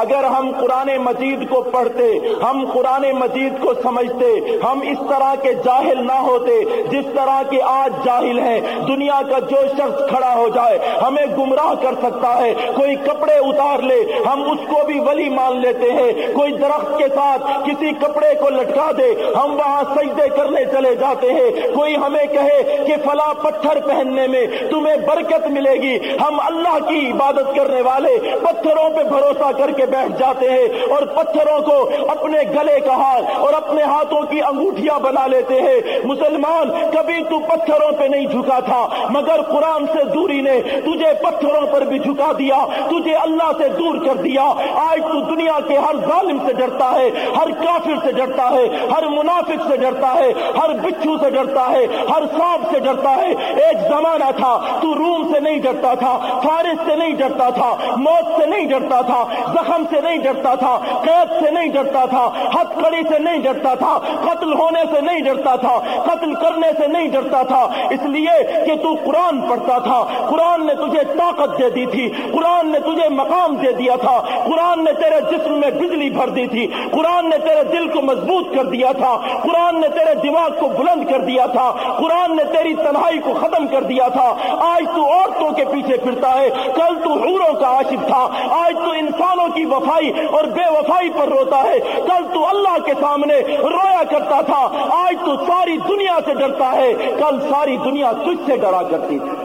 اگر ہم قرآن مجید کو پڑھتے، ہم قرآن مجید کو سمجھتے، ہم اس طرح کے جاہل نہ ہوتے جس طرح کے آج جاہل ہیں۔ دنیا کا جو شخص کھڑا ہو جائے، ہمیں گمراہ کر سکتا ہے۔ کوئی کپڑے اتار لے، ہم اس کو بھی ولی مان لیتے ہیں۔ کوئی درخت کے ساتھ کسی کپڑے کو لٹکا دے، ہم وہاں سجدے کرنے چلے جاتے ہیں۔ کوئی ہمیں کہے کہ فلاں پتھر پہننے میں تمہیں برکت ملے گی، ہم اللہ کی عبادت کرنے والے پتھروں پہ بھروسہ کر کے بیٹھ جاتے ہیں اور پتھروں کو اپنے گلے کا ہاتھ اور اپنے ہاتھوں کی انگوٹھیاں بنا لیتے ہیں۔ مسلمان، کبھی تو پتھروں پہ نہیں جھکا تھا، مگر قرآن سے دوری نے تجھے پتھروں پر بھی جھکا دیا، تجھے اللہ سے دور کر دیا۔ آج تو دنیا کے ہر ظالم سے ڈرتا ہے، ہر کافر سے ڈرتا ہے، ہر منافق سے ڈرتا ہے، ہر بچھو سے ڈرتا ہے، ہر سانپ سے ڈرتا ہے۔ ایک زمانہ تھا، تو روم سے نہیں ڈرتا تھا، فارس سے نہیں ڈرتا تھا، موت سے نہیں ڈرتا تھا، زخم سے نہیں ڈرتا تھا، قید سے نہیں ڈرتا تھا ہتھ کڑی سے نہیں ڈرتا تھا، قتل ہونے سے نہیں ڈرتا تھا، قتل کرنے سے نہیں ڈرتا تھا۔ اس لیے کہ تو قرآن پڑھتا تھا۔ قرآن نے تجھے طاقت دے دی تھی۔ قرآن نے تجھے مقام دے دیا تھا۔ قرآن نے تیرے جسم میں بجلی بھر دی تھی۔ قرآن نے تیرے دل کو مضبوط کر دیا تھا۔ قرآن نے تیرے دماغ کو بلند کر دیا تھا۔ قرآن نے تیری تنہائی کو ختم کر دیا تھا۔ آج تو عورتوں کے پیچھے پھرتا ہے۔ کل تو حوروں کا عاشق تھا۔ آج تو انسانوں کی کی وفائی اور بے وفائی پر روتا ہے۔ کل تو اللہ کے سامنے رویا کرتا تھا، آج تو ساری دنیا سے ڈرتا ہے۔ کل ساری دنیا تجھ سے ڈرا کرتی۔ تھی